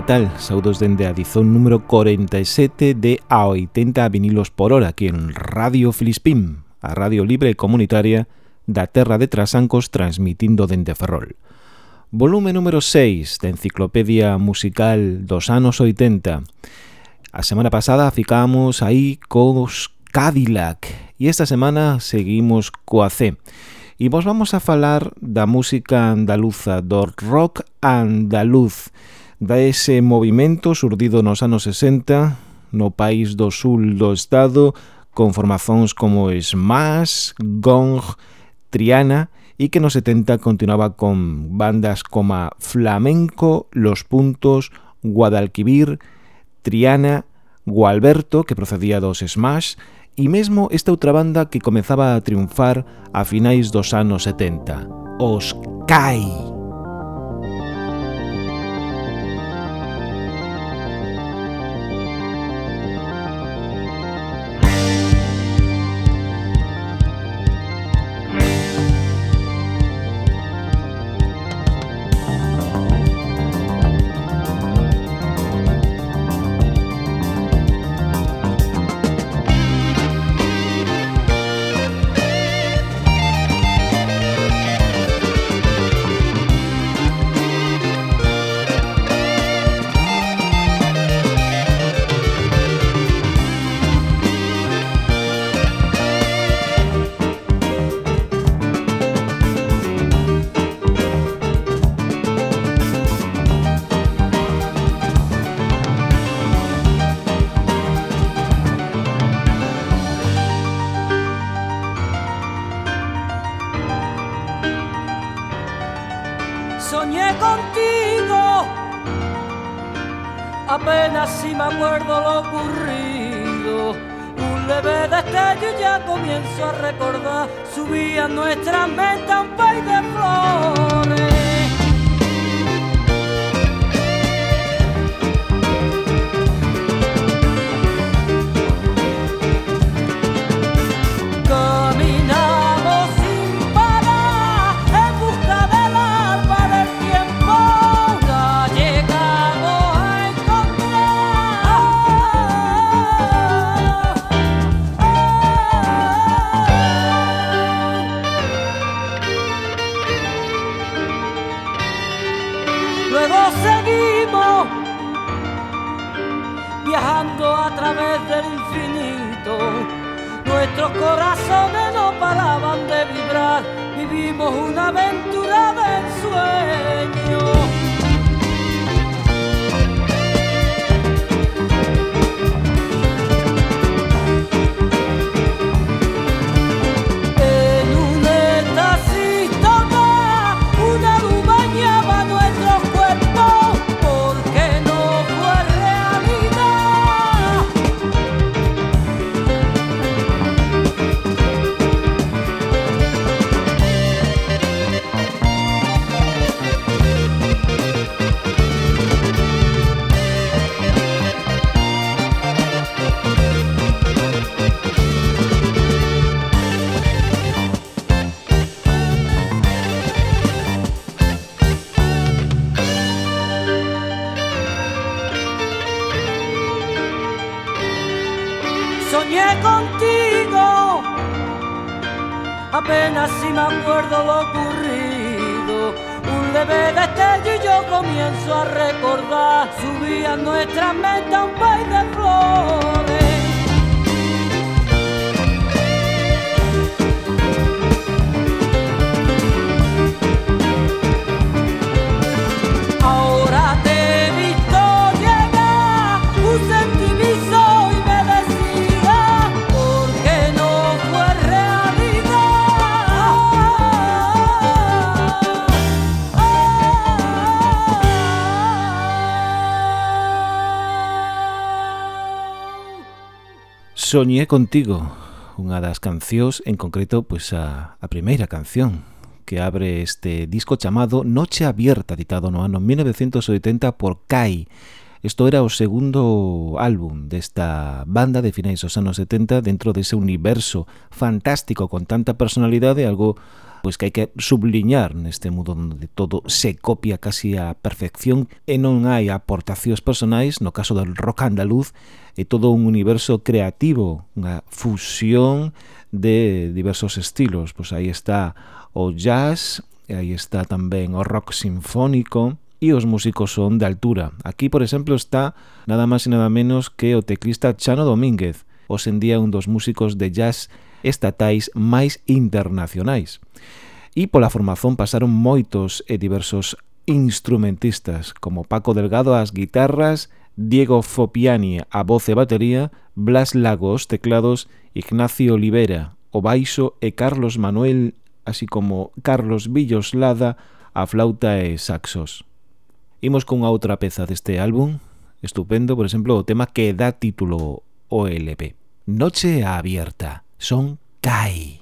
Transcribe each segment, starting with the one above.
que tal? Saudos dende a dizón número 47 de a 80 vinilos por hora aquí en Radio Filispín, a radio libre e comunitaria da terra de Trasancos transmitindo dende Ferrol. Volume número 6 da Enciclopedia Musical dos anos 80. A semana pasada ficamos aí cos Cadillac e esta semana seguimos coa C. E vos vamos a falar da música andaluza, do rock andaluz da ese movimento surdido nos anos 60 no país do sul do estado con formacións como Smash, Gong, Triana e que nos 70 continuaba con bandas como Flamenco, Los Puntos, Guadalquivir, Triana, Gualberto, que procedía dos Smash, e mesmo esta outra banda que comezaba a triunfar a finais dos anos 70, os CAI. una vez acuerdo lo ocurrido. Un leve destello y yo comienzo a recordar. Subía nuestra mente a un país de flores. Soñé contigo, unha das cancións, en concreto, pois a, a primeira canción que abre este disco chamado Noche Abierta, editado no ano 1980 por Kai. Isto era o segundo álbum desta banda de finais dos anos 70 dentro dese universo fantástico con tanta personalidade, algo pois que hai que subliñar neste mundo onde todo se copia casi a perfección e non hai aportacións personais, no caso do rock andaluz, e todo un universo creativo, unha fusión de diversos estilos. Pois aí está o jazz, e aí está tamén o rock sinfónico, e os músicos son de altura. Aquí, por exemplo, está nada máis e nada menos que o teclista Chano Domínguez, hoxendía un dos músicos de jazz estatais máis internacionais. E pola formación pasaron moitos e diversos instrumentistas, como Paco Delgado ás guitarras Diego Fopiani a voz e batería, Blas Lago teclados, Ignacio Olivera o baixo e Carlos Manuel, así como Carlos Villoslada a flauta e saxos. Imos con outra peza deste álbum, estupendo, por exemplo, o tema que dá título o LP. Noche abierta, son CAI.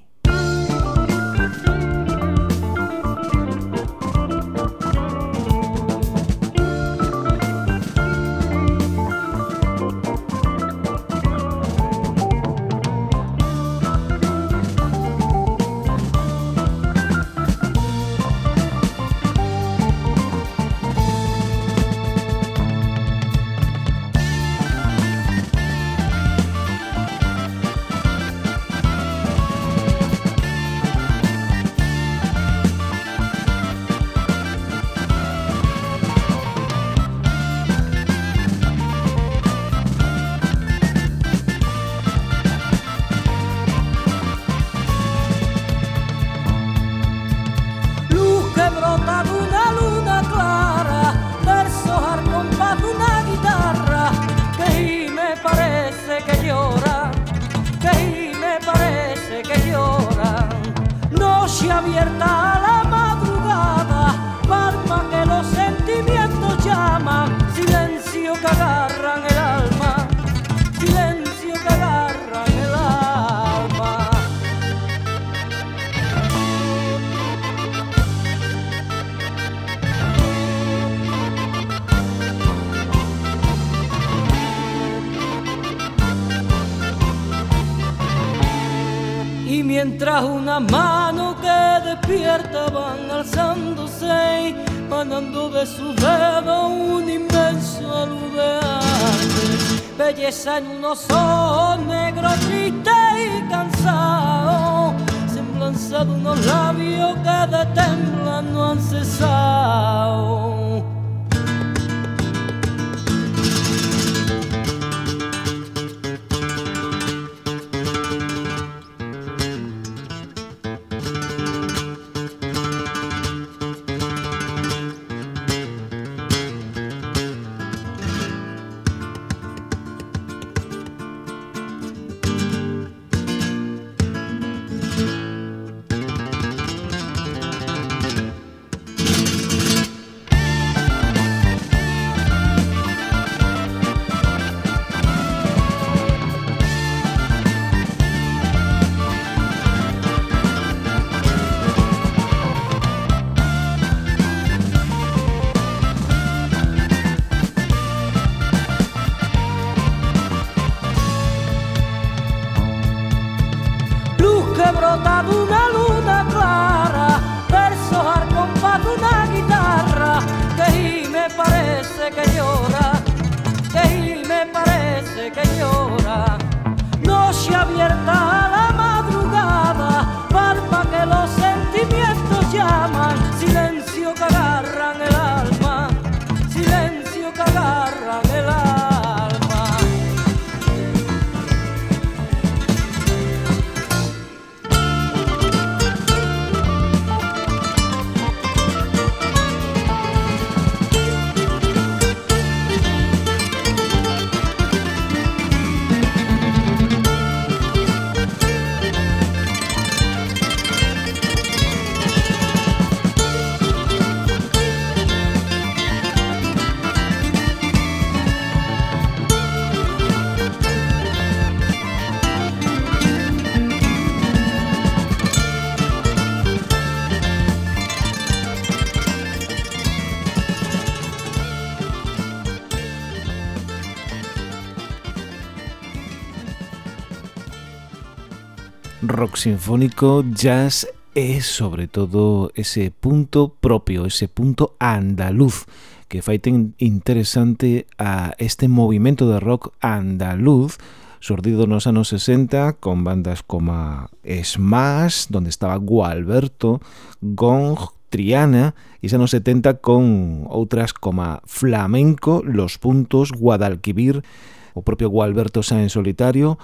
rock sinfónico, jazz e, sobre todo, ese punto propio, ese punto andaluz que fai ten interesante a este movimento de rock andaluz sordido nos anos 60 con bandas como Smash, donde estaba Gualberto, Gong, Triana e xa nos 70 con outras como Flamenco, Los Puntos, Guadalquivir, o propio Gualberto Sáenz Solitario,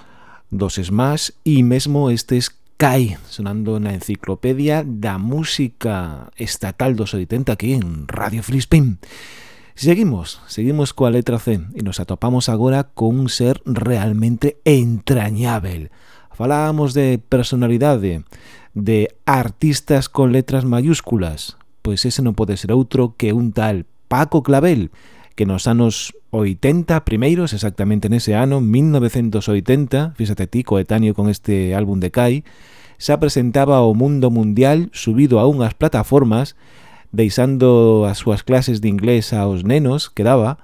dos Smash e mesmo estes CAI sonando na enciclopedia da música estatal dos 80 aquí en Radio Flispín. Seguimos, seguimos coa letra C e nos atopamos agora con un ser realmente entrañável. Falábamos de personalidade, de artistas con letras mayúsculas, pois ese non pode ser outro que un tal Paco Clavel, que nos anos 80 primeiros, exactamente nese ano, 1980, fíxate ti, coetáneo con este álbum de Kai, xa presentaba o mundo mundial subido a unhas plataformas deixando as súas clases de inglés aos nenos que daba,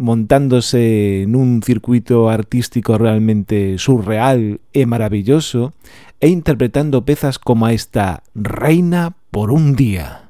montándose nun circuito artístico realmente surreal e maravilloso e interpretando pezas como esta Reina por un día.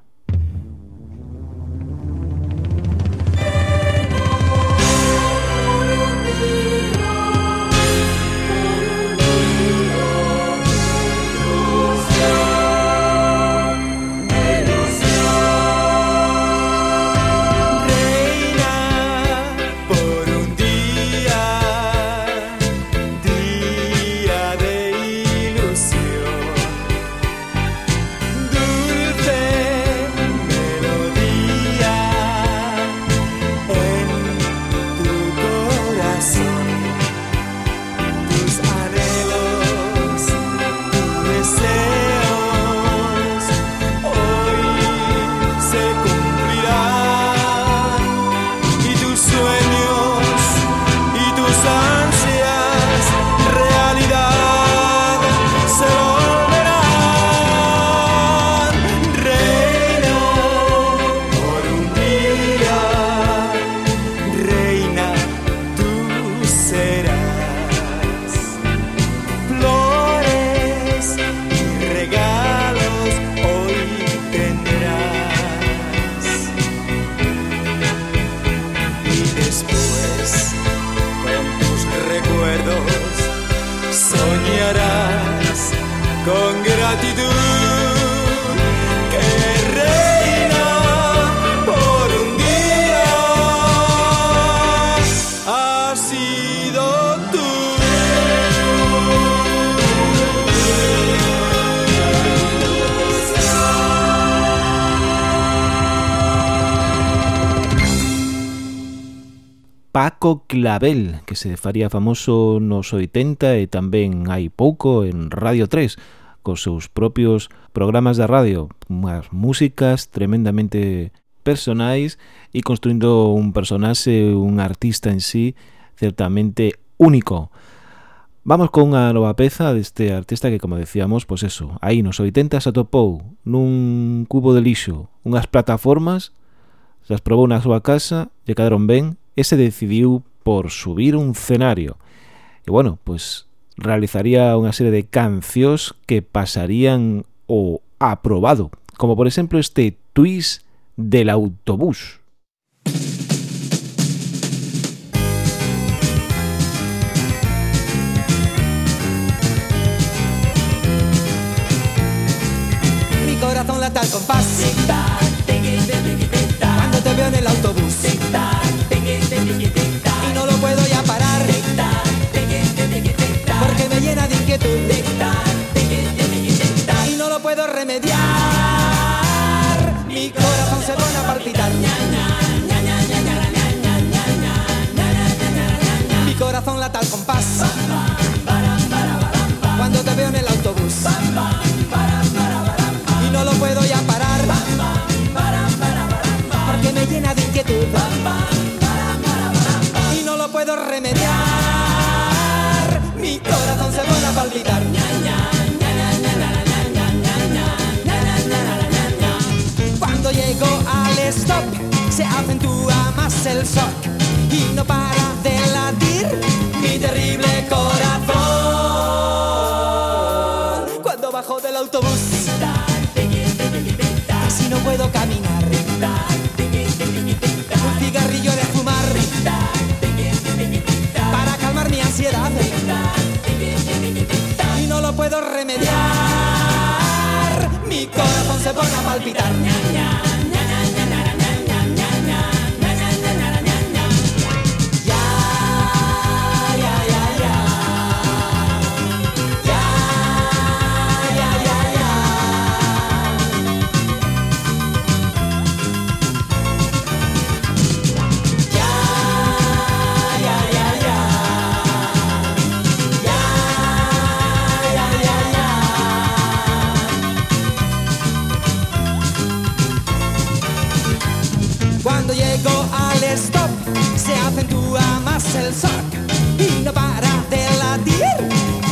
Paco Clavel, que se faría famoso nos 80 e tamén hai pouco en Radio 3, cos seus propios programas de radio, unhas músicas tremendamente personais e construindo un personaxe, un artista en sí, certamente único. Vamos con unha nova peza deste artista que, como decíamos, pois eso, aí nos 80 se atopou nun cubo de lixo unhas plataformas, se as probou na súa casa, lle quedaron ben se decidiu por subir un cenario. E bueno, pues realizaría unha serie de cancións que pasarían o aprobado, como por exemplo este twist del autobús. Mi corazón lata al compás al compás. Cuando te veo en el autobús. Y no lo puedo ya parar. Porque me llena de inquietud. Y no lo puedo remediar. Mi corazón se pone a palpitar. Cuando llego al stop, se acentúa más el shock. Y no para se pone a palpitar. El sol y no para de latir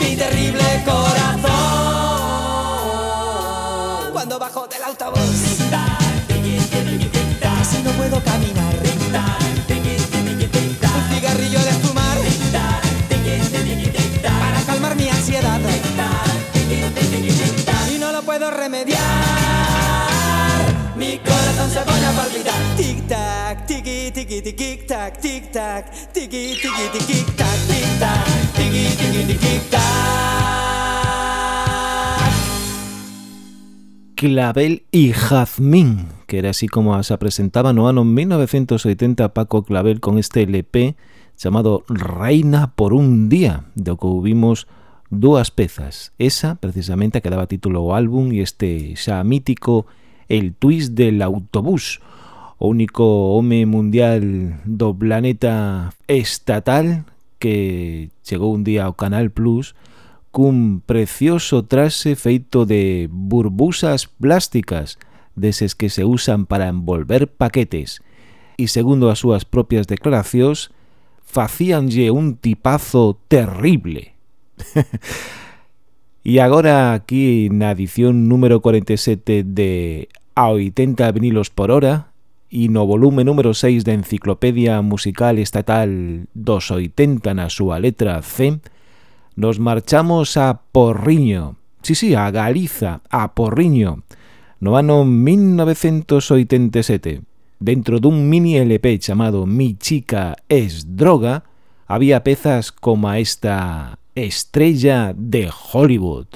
mi terrible corazón. Cuando bajo del autobús, casi no puedo caminar. Clavel y Jazmín, que era así como se presentaba no ano 1980 Paco Clavel con este LP chamado Reina por un día, do que vimos dúas pezas. Esa, precisamente, que daba título ao álbum e este xa mítico El twist del autobús, o único home mundial do planeta estatal que chegou un día ao Canal Plus cun precioso traxe feito de burbusas plásticas, deses que se usan para envolver paquetes, e segundo as súas propias declaracións, facíanlle un tipazo terrible. e agora aquí na edición número 47 de A80 vinilos por hora, e no volume número 6 da Enciclopedia Musical Estatal dos 80 na súa letra C, nos marchamos a Porriño, sí, sí, a Galiza, a Porriño, no ano 1987. Dentro dun mini LP chamado Mi chica es droga, había pezas como esta Estrella de Hollywood.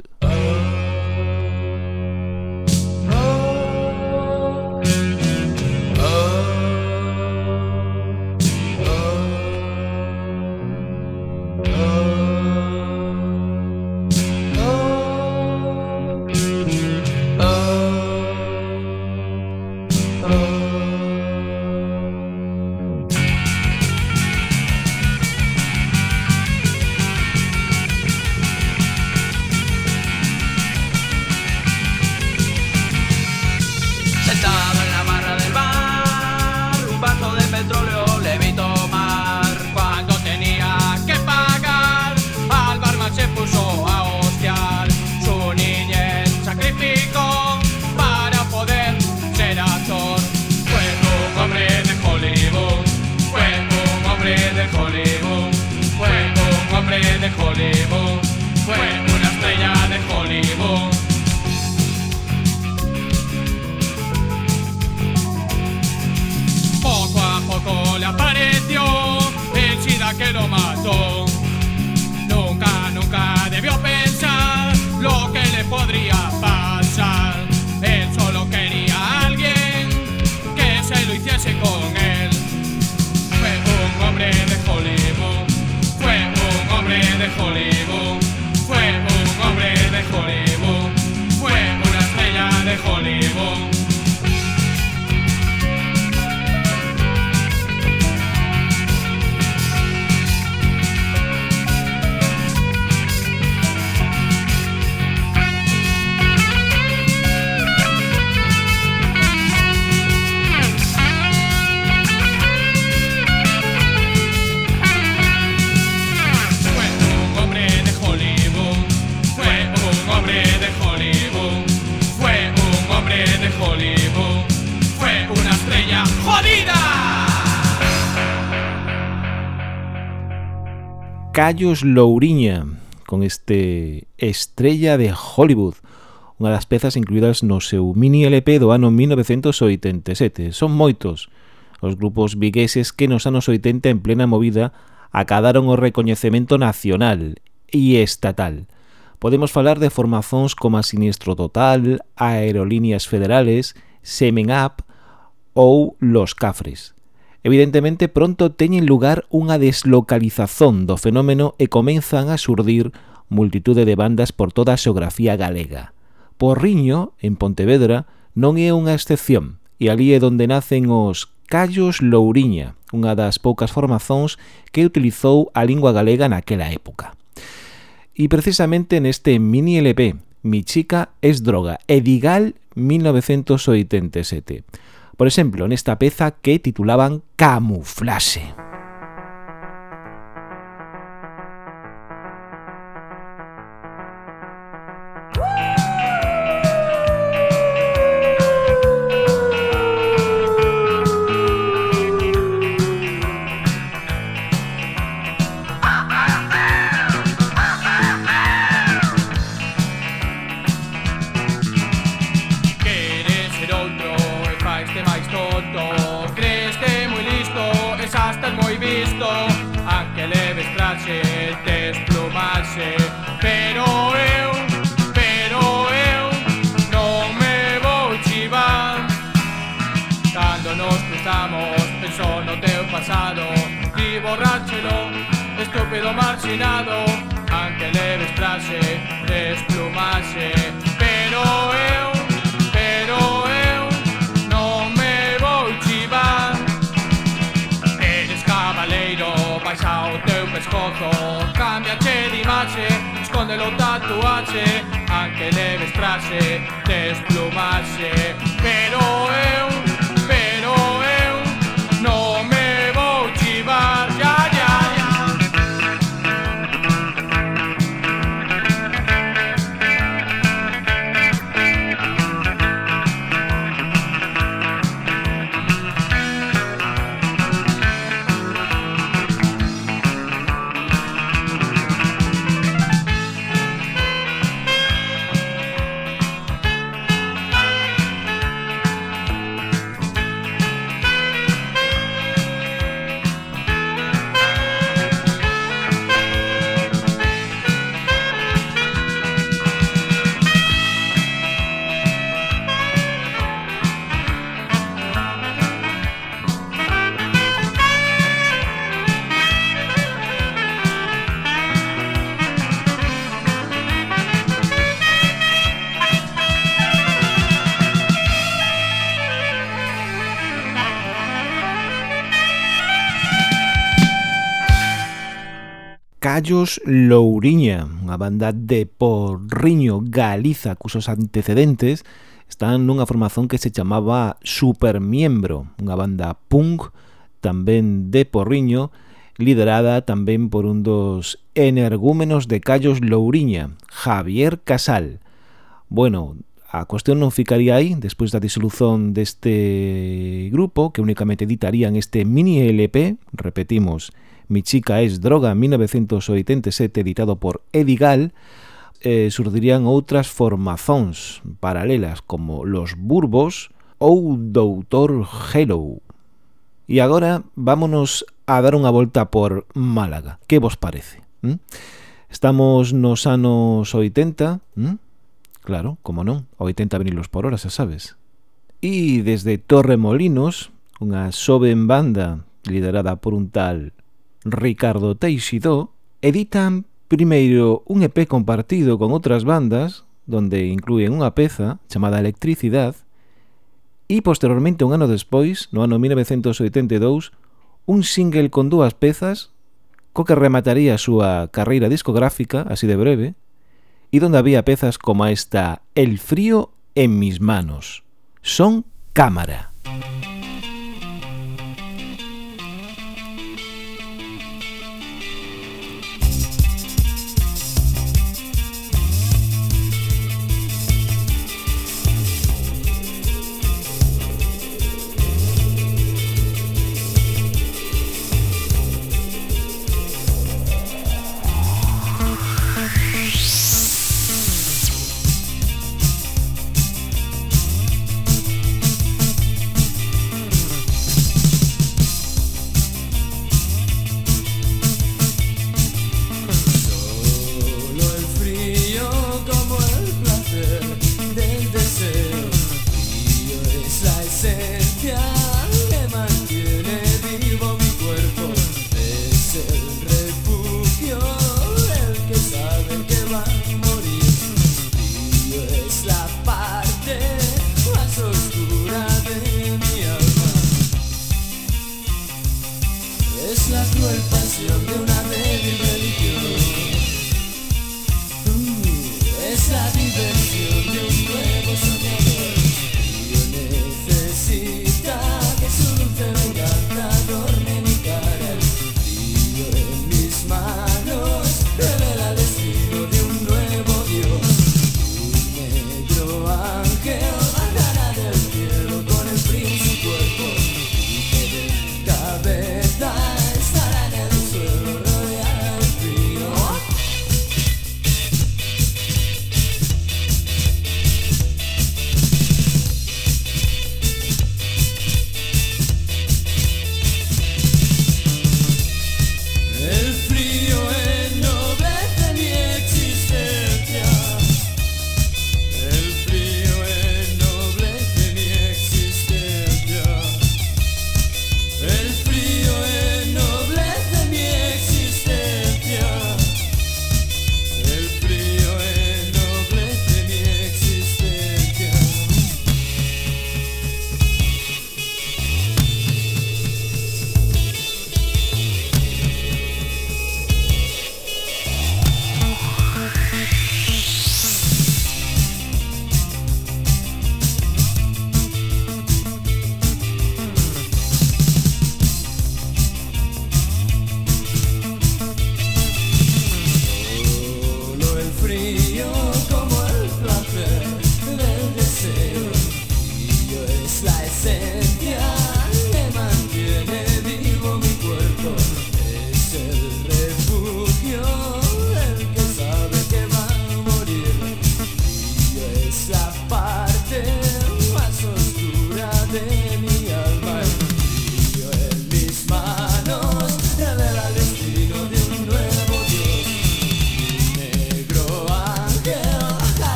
Callos Louriña con este Estrella de Hollywood unha das pezas incluídas no seu mini LP do ano 1987 son moitos os grupos vigueses que nos anos 80 en plena movida acadaron o recoñecemento nacional e estatal podemos falar de formazóns como a Siniestro Total, Aerolíneas Federales, Semen Up ou Los Cafres. Evidentemente, pronto teñen lugar unha deslocalización do fenómeno e comenzan a surdir multitude de bandas por toda a xeografía galega. Porriño, en Pontevedra, non é unha excepción, e ali é onde nacen os Callos Louriña, unha das poucas formazóns que utilizou a lingua galega naquela época. E precisamente neste mini LP, Mi chica es droga, Edigal 1987, por ejemplo en esta peza que titulaban Camuflaje. pasado. Di borrachelo, estúpido marginado. Anche le destrase, desplumase. Pero eu, pero eh, eu Non me vou chivar Eres cabaleiro, baixa o teu pescozo. Cámbiache de imaxe, escóndelo tatuaxe Anche le destrase, desplumase. Callos Louriña, unha banda de Porriño, Galiza, cusos antecedentes están nunha formación que se chamaba Supermiembro, unha banda punk tamén de Porriño, liderada tamén por un dos energúmenos de Callos Louriña, Javier Casal. Bueno, a cuestión non ficaría aí despois da disolución deste grupo que únicamente editarían este mini LP, repetimos, Mi chica es droga 1987 editado por Edigal eh, surdirían outras formazóns paralelas como Los Burbos ou Doutor Hello. E agora vámonos a dar unha volta por Málaga. Que vos parece? ¿Mm? Estamos nos anos 80, ¿Mm? claro, como non, 80 vinilos por hora, xa sabes. E desde Torremolinos, unha soben banda liderada por un tal Ricardo Teixidó, editan primeiro un EP compartido con outras bandas, donde inclúen unha peza chamada Electricidad, e posteriormente un ano despois, no ano 1982, un single con dúas pezas co que remataría a súa carreira discográfica, así de breve, e donde había pezas como esta El frío en mis manos. Son cámara. Música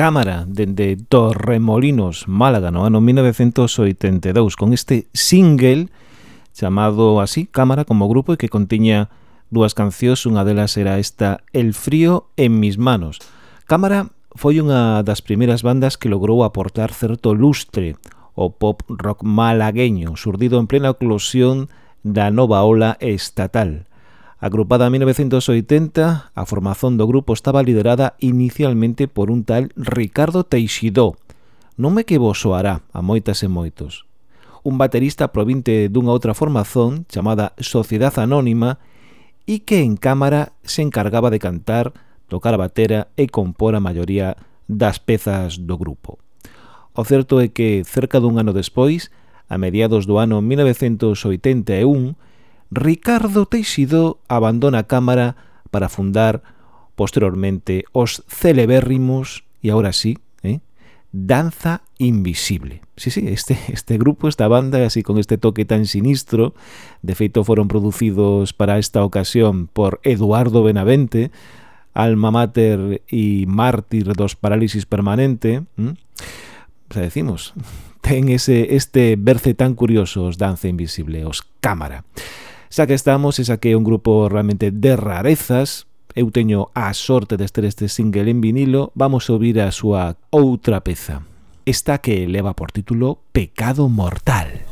Cámara dende Torremolinos, Málaga, no ano 1982, con este single chamado así, Cámara como grupo, e que contiña dúas cancións, unha delas era esta El frío en mis manos. Cámara foi unha das primeiras bandas que logrou aportar certo lustre ao pop rock malagueño, surdido en plena oclusión da nova ola estatal. Agrupada en 1980, a formación do grupo estaba liderada inicialmente por un tal Ricardo Teixidó, nome que vos soará a moitas e moitos. Un baterista provinte dunha outra formación chamada Sociedad Anónima e que en cámara se encargaba de cantar, tocar a batera e compor a maioría das pezas do grupo. O certo é que cerca dun ano despois, a mediados do ano 1981, Ricardo Teixidó abandona Cámara para fundar posteriormente os celebérrimos, e ahora sí, eh, Danza Invisible. Sí, sí, este, este grupo, esta banda, así con este toque tan sinistro, de feito foron producidos para esta ocasión por Eduardo Benavente, alma mater e mártir dos parálisis permanente. ¿Mm? O sea, decimos, ten ese, este berce tan curioso os Danza Invisible, os Cámara. xa que estamos e xa que é un grupo realmente de rarezas, eu teño a sorte de ter este single en vinilo, vamos a ouvir a súa outra peza. Esta que leva por título Pecado Mortal.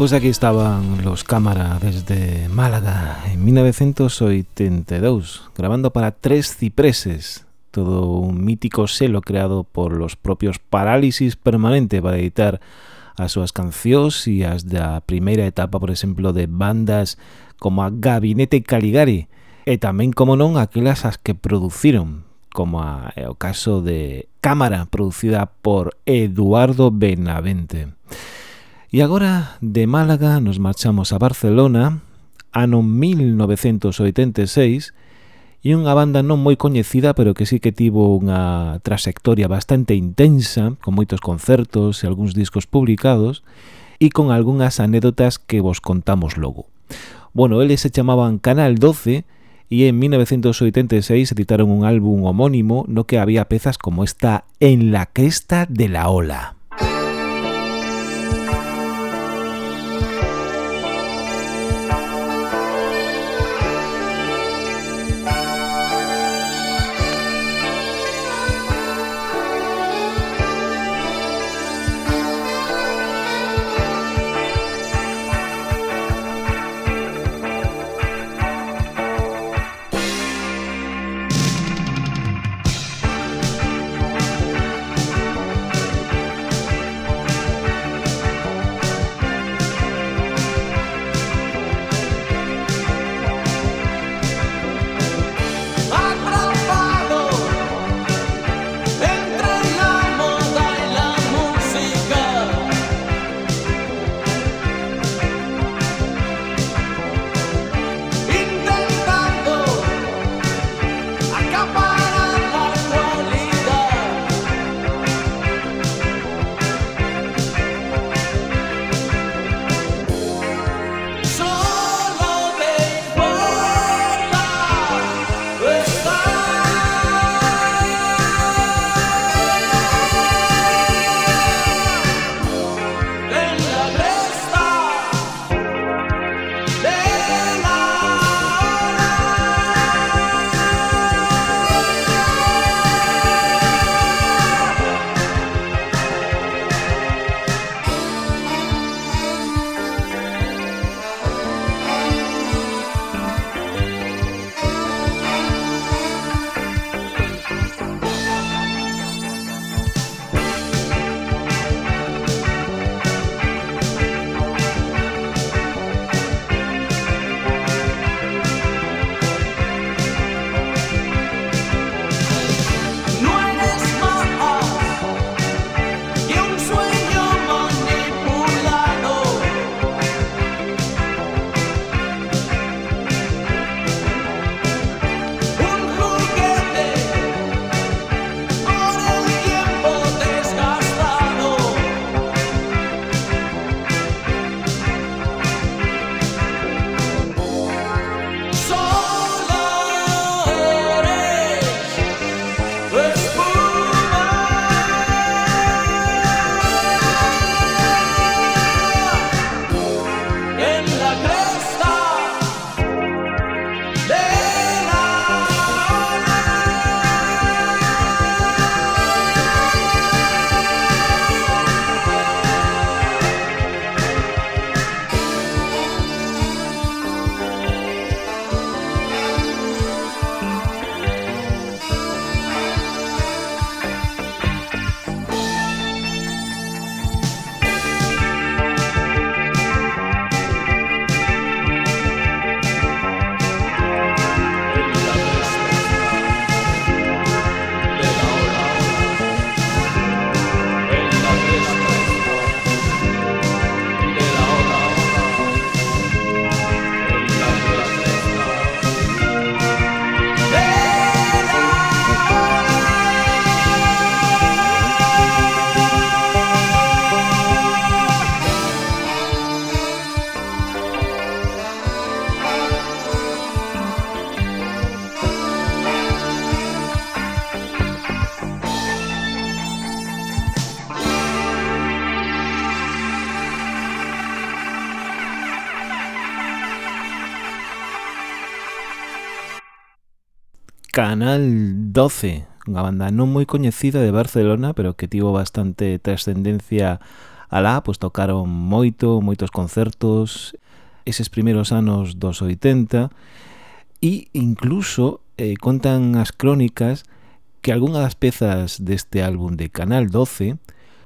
Pois aquí estaban los cámara desde Málaga en 1982 grabando para Tres Cipreses todo un mítico selo creado por los propios Parálisis Permanente para editar as súas cancións e as da primeira etapa, por exemplo, de bandas como a Gabinete Caligari e tamén, como non, aquelas as que produciron como a, é o caso de Cámara, producida por Eduardo Benavente. E agora de Málaga nos marchamos a Barcelona, ano 1986, e unha banda non moi coñecida, pero que sí que tivo unha trayectoria bastante intensa, con moitos concertos e algúns discos publicados, e con algunhas anécdotas que vos contamos logo. Bueno, eles se chamaban Canal 12 e en 1986 editaron un álbum homónimo no que había pezas como esta En la cresta de la ola. Canal 12, unha banda non moi coñecida de Barcelona, pero que tivo bastante trascendencia alá, pois tocaron moito, moitos concertos eses primeiros anos dos 80 e incluso eh, contan as crónicas que algunha das pezas deste álbum de Canal 12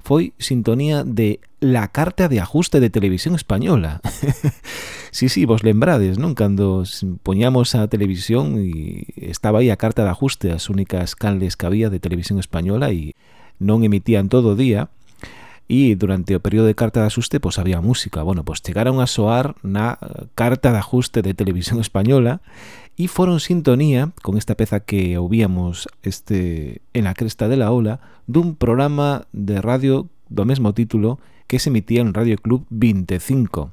foi sintonía de La Carta de Ajuste de Televisión Española. sí, sí, vos lembrades, non? Cando poñamos a televisión e estaba aí a Carta de Ajuste, as únicas canles que había de Televisión Española e non emitían todo o día, e durante o período de carta de ajuste pois había música. Bueno, pois chegaron a soar na carta de ajuste de Televisión Española e foron sintonía con esta peza que ouvíamos este en la cresta de la ola dun programa de radio do mesmo título que se emitía en Radio Club 25.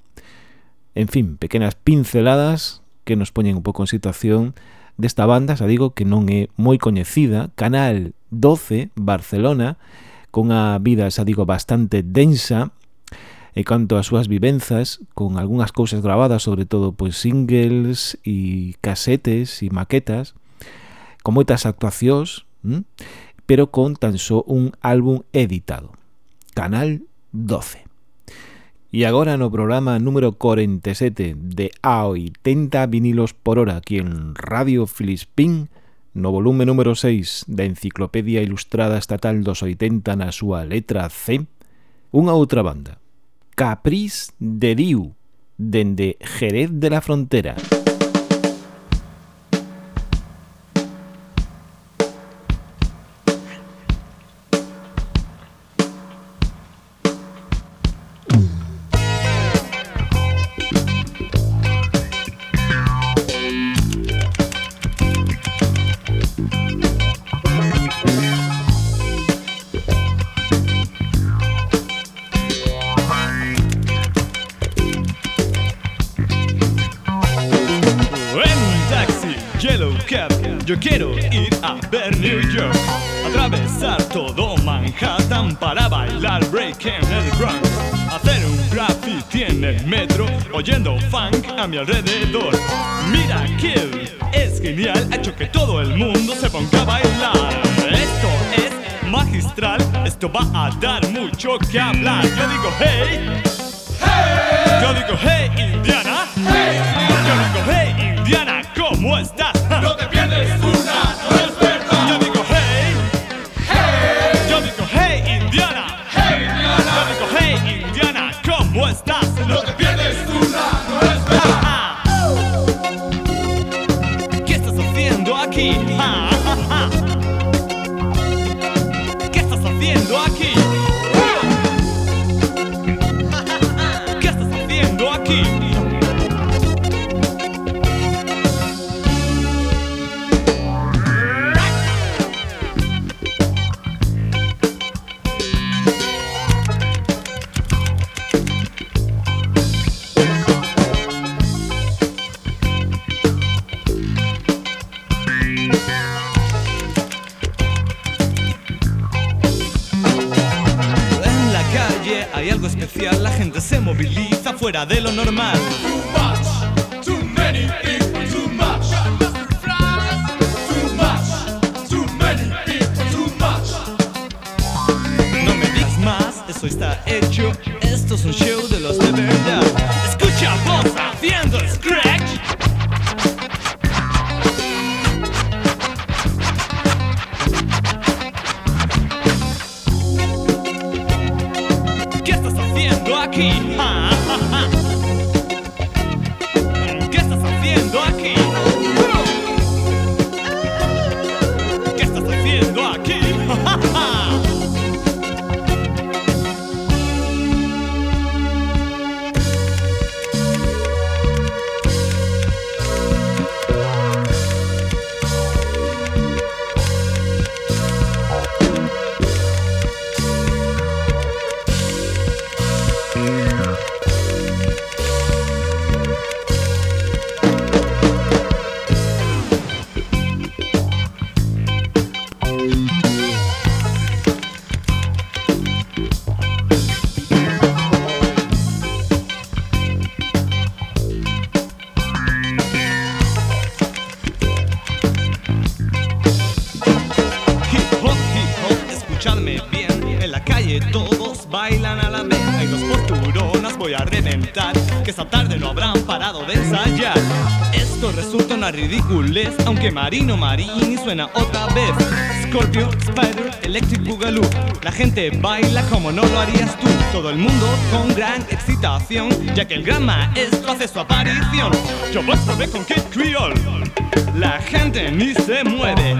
En fin, pequenas pinceladas que nos poñen un pouco en situación desta banda, xa digo que non é moi coñecida, Canal 12 Barcelona, cunha vida, xa digo, bastante densa e canto ás súas vivenzas, con algunhas cousas grabadas, sobre todo pois singles e casetes e maquetas, con moitas actuacións, hm? pero con tan só un álbum editado. Canal 12. E agora no programa número 47 de A80 vinilos por hora aquí en Radio Filispín, No volume número 6 da Enciclopedia Ilustrada Estatal dos 80 na súa letra C, unha outra banda. Caprís de Diu, dende Jerez de la Frontera. Música mi alrededor. Mira, Kill es genial, ha hecho que todo el mundo se ponga a bailar. Esto es magistral, esto va a dar mucho que hablar. Yo digo, hey, hey, yo digo, hey, Indiana, hey, yo digo, hey, Indiana, ¿cómo estás? No te de lo normal. Ridiculez, aunque Marino Marini suena otra vez. Scorpio, Spider, Electric Boogaloo. La gente baila como no lo harías tú. Todo el mundo con gran excitación, ya que el gran maestro hace su aparición. Yo voy probé con Kid Creole. La gente ni se mueve.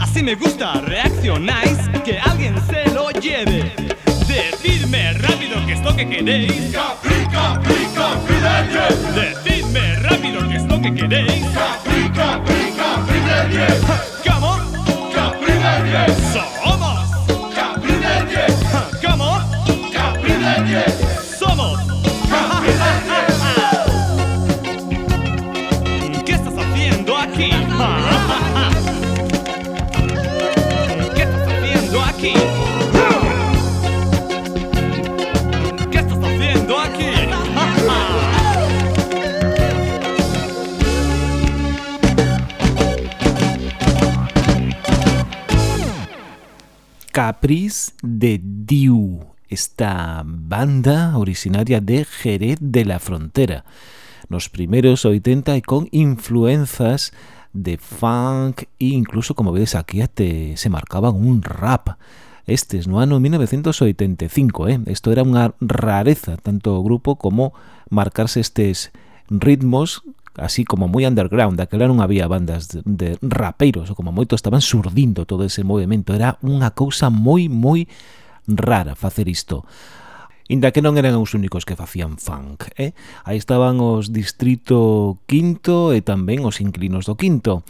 Así me gusta, reaccionáis, que alguien se lo lleve. Decidme rápido que es lo que queréis. Capri de 10. Decidme rápido que es que queréis. Capri, Capri, Capri de 10. ¿Cómo? Capri de 10. Somos. Capri de 10. ¿Cómo? Capri de 10. Caprice de Diu, esta banda originaria de Jerez de la Frontera, nos primeros 80 e con influenzas de funk e incluso, como vedes aquí, te, se marcaban un rap. Estes, no ano 1985, eh? isto era unha rareza, tanto o grupo como marcarse estes ritmos así como moi underground, daquela non había bandas de, de rapeiros, ou como moito estaban surdindo todo ese movimento, era unha cousa moi moi rara facer isto inda que non eran os únicos que facían funk, eh? Aí estaban os Distrito Quinto e tamén os Inclinos do Quinto.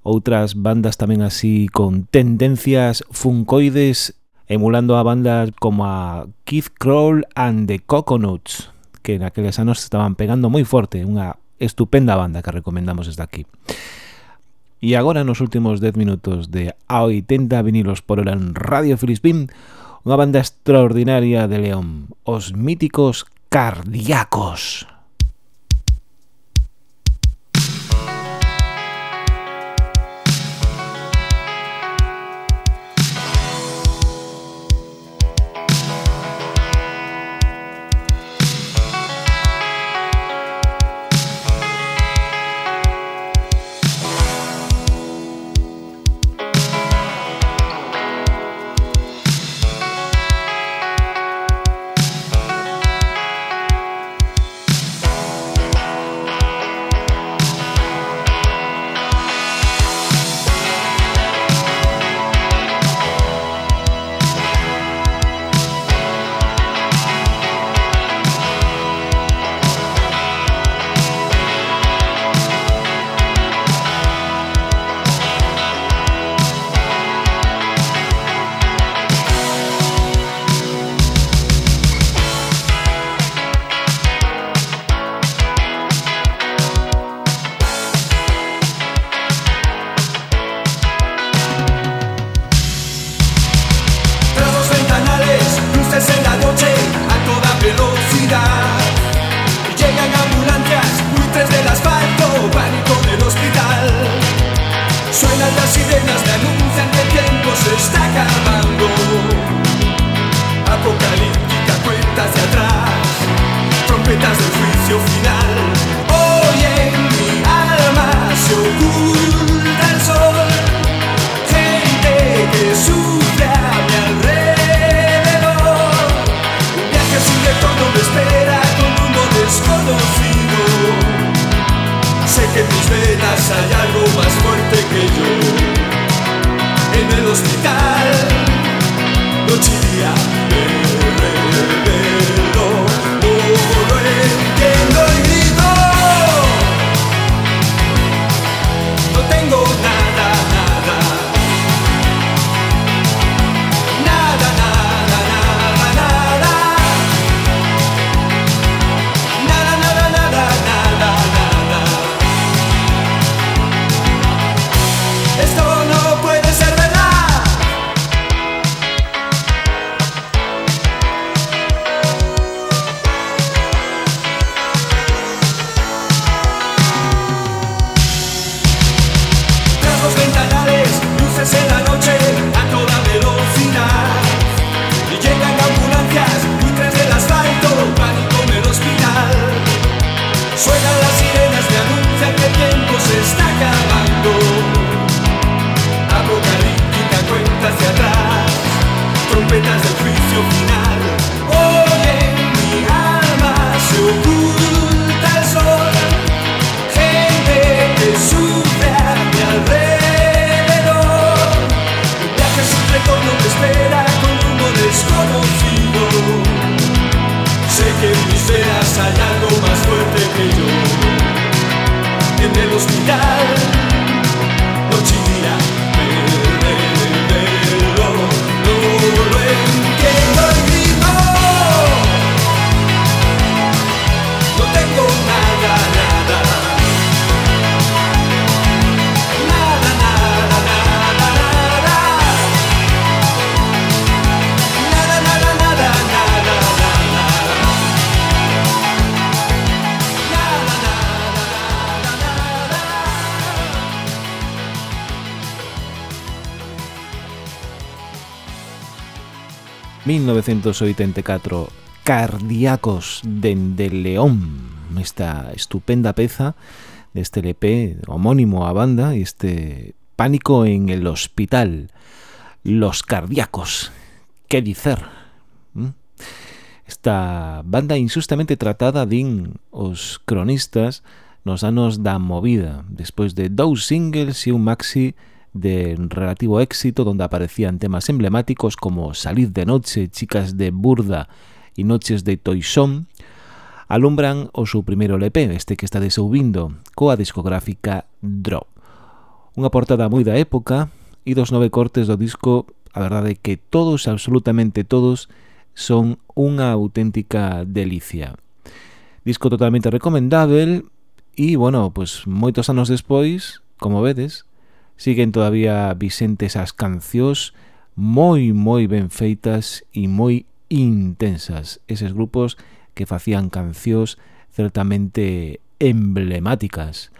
Outras bandas tamén así con tendencias funcoides emulando a bandas como a Keith Kroll and the Coconuts, que naqueles anos estaban pegando moi forte, unha estupenda banda que recomendamos desde aquí. E agora nos últimos 10 minutos de A80 vinilos por hora en Radio Filispín, unha banda extraordinaria de León, os míticos cardíacos. 1984 Cardíacos dende León esta estupenda peza deste LP homónimo a banda este Pánico en el Hospital. Los Cardíacos que dicer esta banda injustamente tratada din os cronistas nos da movida despois de dous singles e un maxi de relativo éxito donde aparecían temas emblemáticos como Salid de Noche, Chicas de Burda e Noches de Toisón, alumbran o seu primeiro LP, este que está desubindo, coa discográfica Drop. Unha portada moi da época e dos nove cortes do disco, a verdade é que todos, absolutamente todos, son unha auténtica delicia. Disco totalmente recomendável e, bueno, pues moitos anos despois, como vedes, siguen todavía visentes as cancións moi moi ben feitas e moi intensas. Eses grupos que facían cancións certamente emblemáticas.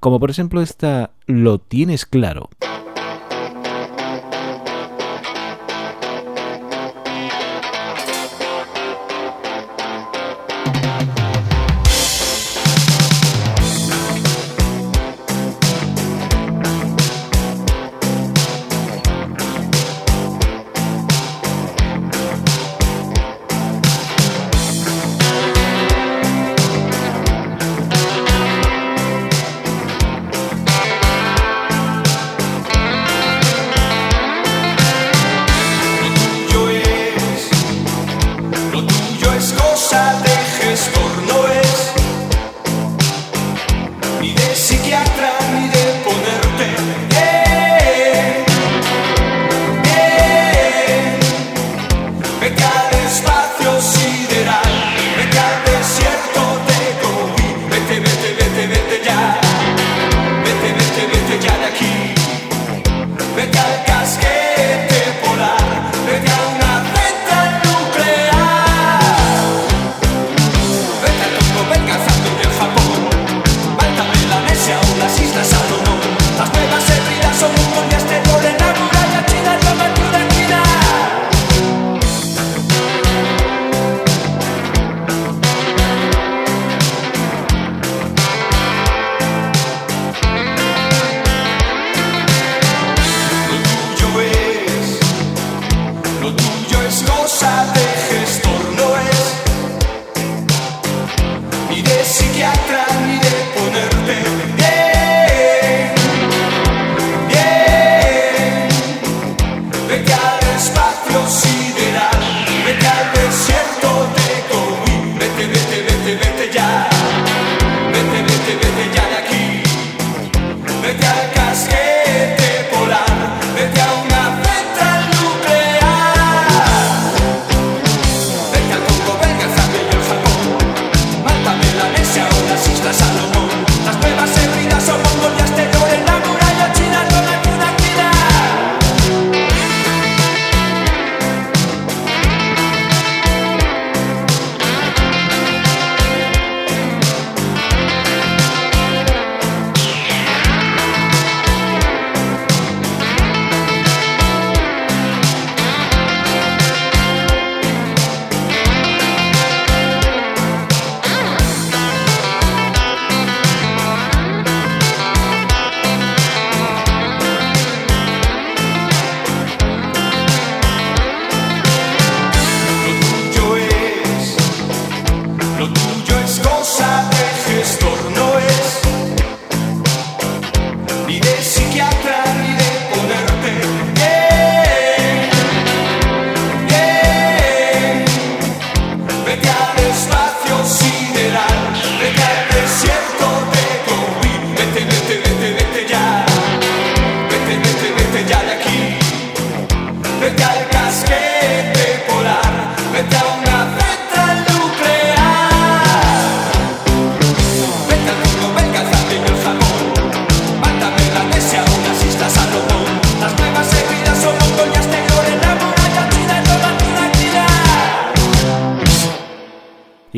Como por exemplo esta Lo tienes claro.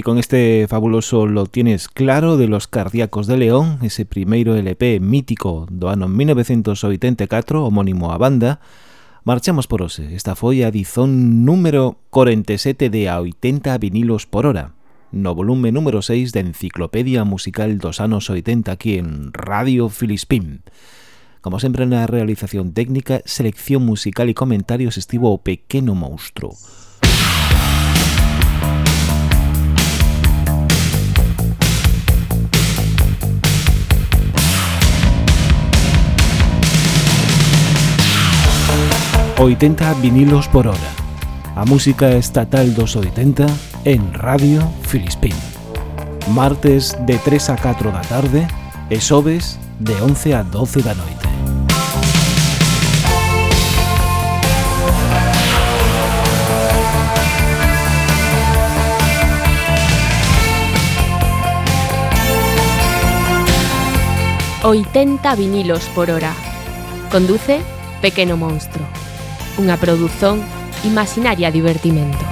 con este fabuloso Lo Tienes Claro de Los Cardíacos de León, ese primeiro LP mítico do ano 1984, homónimo a banda, marchamos por ose. Esta foi a dizón número 47 de a 80 vinilos por hora, no volume número 6 da Enciclopedia Musical dos anos 80 aquí en Radio Filispín. Como sempre na realización técnica, selección musical e comentarios estivo o pequeno monstruo. 80 vinilos por hora. A música estatal dos 80 en Radio Filispín. Martes de 3 a 4 da tarde e xoves de 11 a 12 da noite. Oitenta vinilos por hora. Conduce Pequeno Monstro unha produción Imaginaria Divertimento.